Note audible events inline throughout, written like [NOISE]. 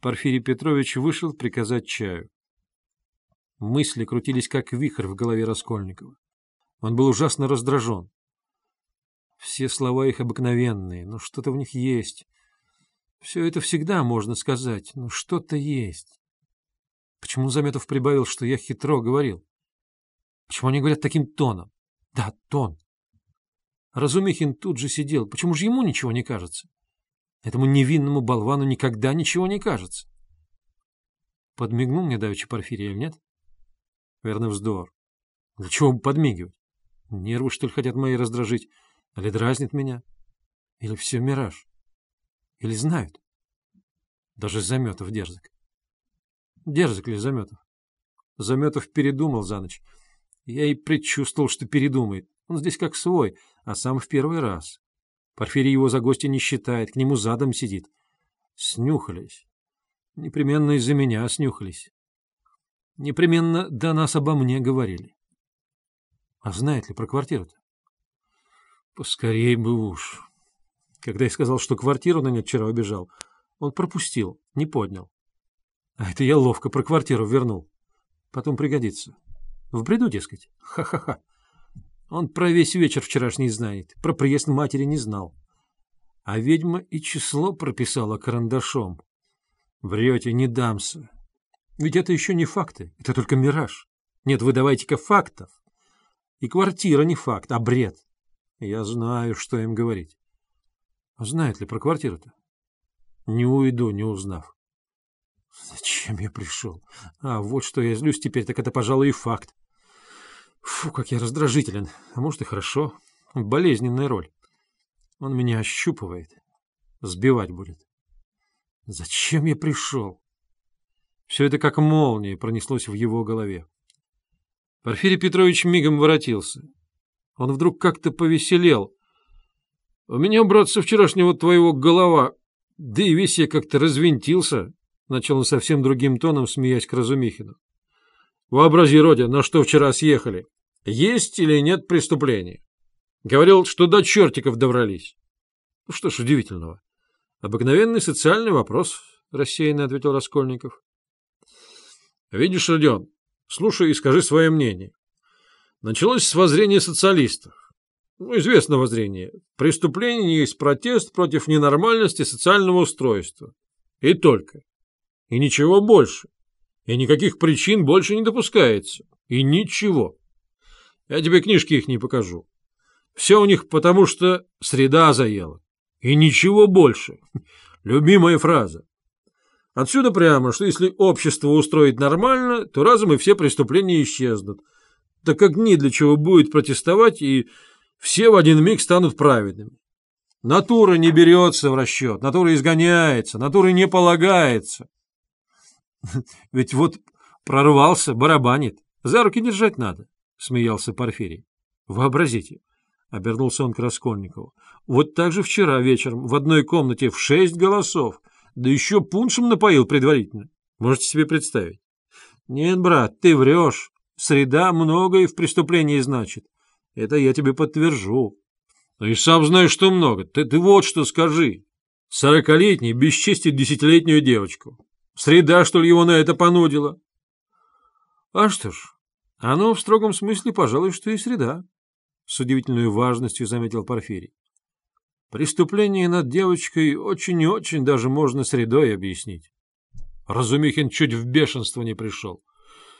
Порфирий Петрович вышел приказать чаю. Мысли крутились, как вихрь в голове Раскольникова. Он был ужасно раздражен. Все слова их обыкновенные, но что-то в них есть. Все это всегда можно сказать, но что-то есть. Почему Заметов прибавил, что я хитро говорил? Почему они говорят таким тоном? Да, тон. Разумихин тут же сидел. Почему же ему ничего не кажется? Этому невинному болвану никогда ничего не кажется. Подмигнул мне давеча Порфирий или нет? Верно, вздор. Для чего бы подмигивать? Нервы, что ли, хотят мои раздражить? Или дразнит меня? Или все мираж? Или знают? Даже Заметов дерзок. Дерзок ли Заметов? Заметов передумал за ночь. Я и предчувствовал, что передумает. Он здесь как свой, а сам в первый раз. Порфирий его за гостя не считает, к нему задом сидит. Снюхались. Непременно из-за меня снюхались. Непременно до нас обо мне говорили. А знает ли про квартиру-то? Поскорей бы уж. Когда я сказал, что квартиру на нет вчера убежал, он пропустил, не поднял. А это я ловко про квартиру вернул. Потом пригодится. В бреду, дескать. Ха-ха-ха. Он про весь вечер вчерашний знает, про приезд матери не знал. А ведьма и число прописала карандашом. Врете, не дамся. Ведь это еще не факты, это только мираж. Нет, вы давайте-ка фактов. И квартира не факт, а бред. Я знаю, что им говорить. А знает ли про квартиру-то? Не уйду, не узнав. Зачем я пришел? А вот что я злюсь теперь, так это, пожалуй, и факт. Фу, как я раздражителен. А может и хорошо. Болезненная роль. Он меня ощупывает. Сбивать будет. Зачем я пришел? Все это как молния пронеслось в его голове. Порфирий Петрович мигом воротился. Он вдруг как-то повеселел. У меня, брат, со вчерашнего твоего голова, да и весь я как-то развинтился, — начал он совсем другим тоном, смеясь к Разумихину. Вообрази, Родя, на что вчера съехали. Есть или нет преступления? Говорил, что до чертиков добрались. Ну что ж удивительного. Обыкновенный социальный вопрос, — рассеянно ответил Раскольников. Видишь, Родион, слушай и скажи свое мнение. Началось с воззрения социалистов. Ну, известно воззрение. Преступление есть протест против ненормальности социального устройства. И только. И ничего больше. И никаких причин больше не допускается. И ничего. Я тебе книжки их не покажу. Все у них потому, что среда заела. И ничего больше. [LAUGHS] Любимая фраза. Отсюда прямо, что если общество устроить нормально, то разом и все преступления исчезнут, так как ни для чего будет протестовать, и все в один миг станут праведными. Натура не берется в расчет, натура изгоняется, натура не полагается. [LAUGHS] Ведь вот прорвался, барабанит, за руки держать надо. — смеялся Порфирий. — Вообразите, — обернулся он к Раскольникову, — вот так же вчера вечером в одной комнате в шесть голосов, да еще пуншем напоил предварительно. Можете себе представить? — Нет, брат, ты врешь. Среда многое в преступлении значит. Это я тебе подтвержу. — Ну и сам знаешь, что много. Ты, ты вот что скажи. Сорокалетний бесчестит десятилетнюю девочку. Среда, что ли, его на это понудила? — А что ж, оно в строгом смысле, пожалуй, что и среда, — с удивительной важностью заметил Порфирий. Преступление над девочкой очень и очень даже можно средой объяснить. Разумихин чуть в бешенство не пришел.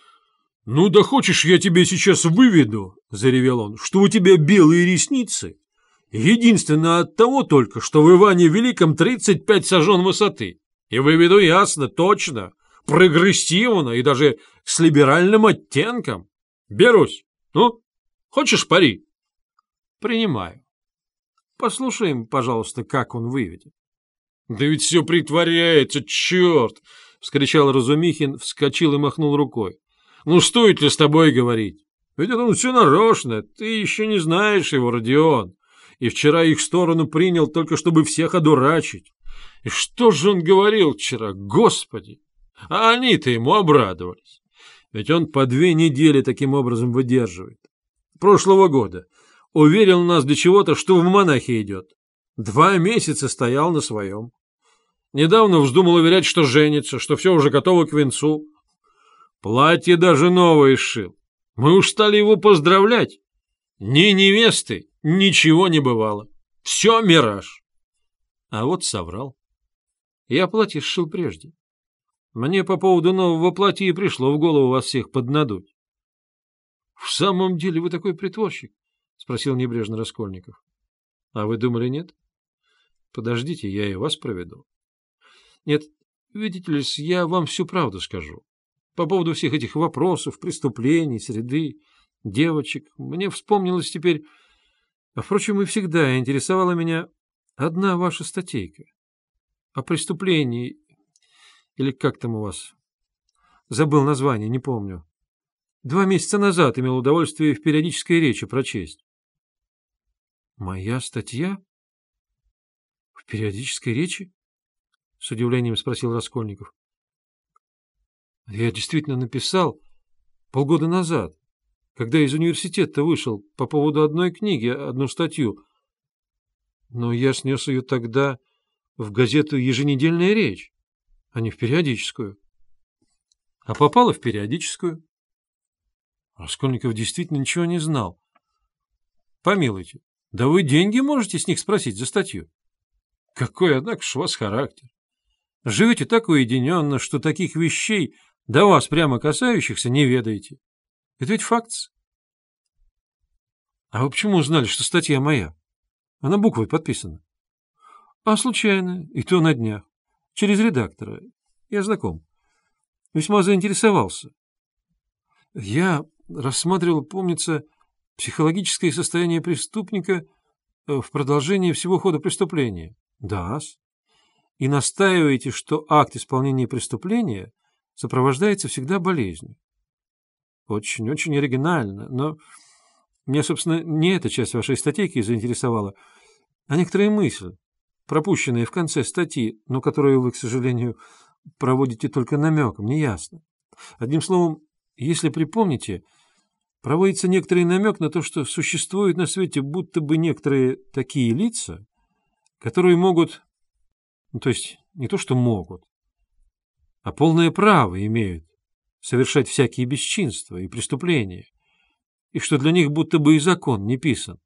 — Ну да хочешь, я тебе сейчас выведу, — заревел он, — что у тебя белые ресницы. Единственно от того только, что в Иване Великом тридцать пять сажен высоты. И выведу ясно, точно, прогрессивно и даже с либеральным оттенком. Берусь. Ну, хочешь пари? Принимаю. Послушаем, пожалуйста, как он выведет. Да ведь все притворяется, черт! — вскричал Разумихин, вскочил и махнул рукой. Ну, стоит ли с тобой говорить? Ведь это он все нарочно, ты еще не знаешь его, Родион. И вчера их сторону принял только, чтобы всех одурачить. И что же он говорил вчера, господи? А они-то ему обрадовались. Ведь он по две недели таким образом выдерживает. Прошлого года уверил нас до чего-то, что в монахи идет. Два месяца стоял на своем. Недавно вздумал уверять, что женится, что все уже готово к венцу. Платье даже новое сшил. Мы уж стали его поздравлять. Ни невесты, ничего не бывало. Все мираж. А вот соврал. Я платье сшил прежде. Мне по поводу нового платья пришло в голову вас всех поднадуть. — В самом деле вы такой притворщик? — спросил небрежно Раскольников. — А вы думали, нет? Подождите, я и вас проведу. Нет, видите ли, я вам всю правду скажу. По поводу всех этих вопросов, преступлений, среды, девочек, мне вспомнилось теперь... А, впрочем, и всегда интересовала меня одна ваша статейка о преступлении или как там у вас? Забыл название, не помню. Два месяца назад имел удовольствие в периодической речи прочесть. Моя статья? В периодической речи? С удивлением спросил Раскольников. Я действительно написал полгода назад, когда из университета вышел по поводу одной книги, одну статью. Но я снес ее тогда в газету «Еженедельная речь» а не в периодическую. А попала в периодическую. Раскольников действительно ничего не знал. Помилуйте, да вы деньги можете с них спросить за статью. Какой, однако ж, у вас характер. Живете так уединенно, что таких вещей, до вас прямо касающихся, не ведаете. Это ведь факт. А вы почему узнали, что статья моя? Она буквой подписана. А случайно, и то на днях. Через редактора. Я знаком. Весьма заинтересовался. Я рассматривал, помнится, психологическое состояние преступника э, в продолжении всего хода преступления. Да. -с. И настаиваете, что акт исполнения преступления сопровождается всегда болезнью. Очень-очень оригинально, но меня, собственно, не эта часть вашей статейки заинтересовала, а некоторые мысли пропущенные в конце статьи, но которую вы, к сожалению, проводите только намеком, неясно. Одним словом, если припомните, проводится некоторый намек на то, что существуют на свете будто бы некоторые такие лица, которые могут, ну, то есть не то, что могут, а полное право имеют совершать всякие бесчинства и преступления, и что для них будто бы и закон не писан.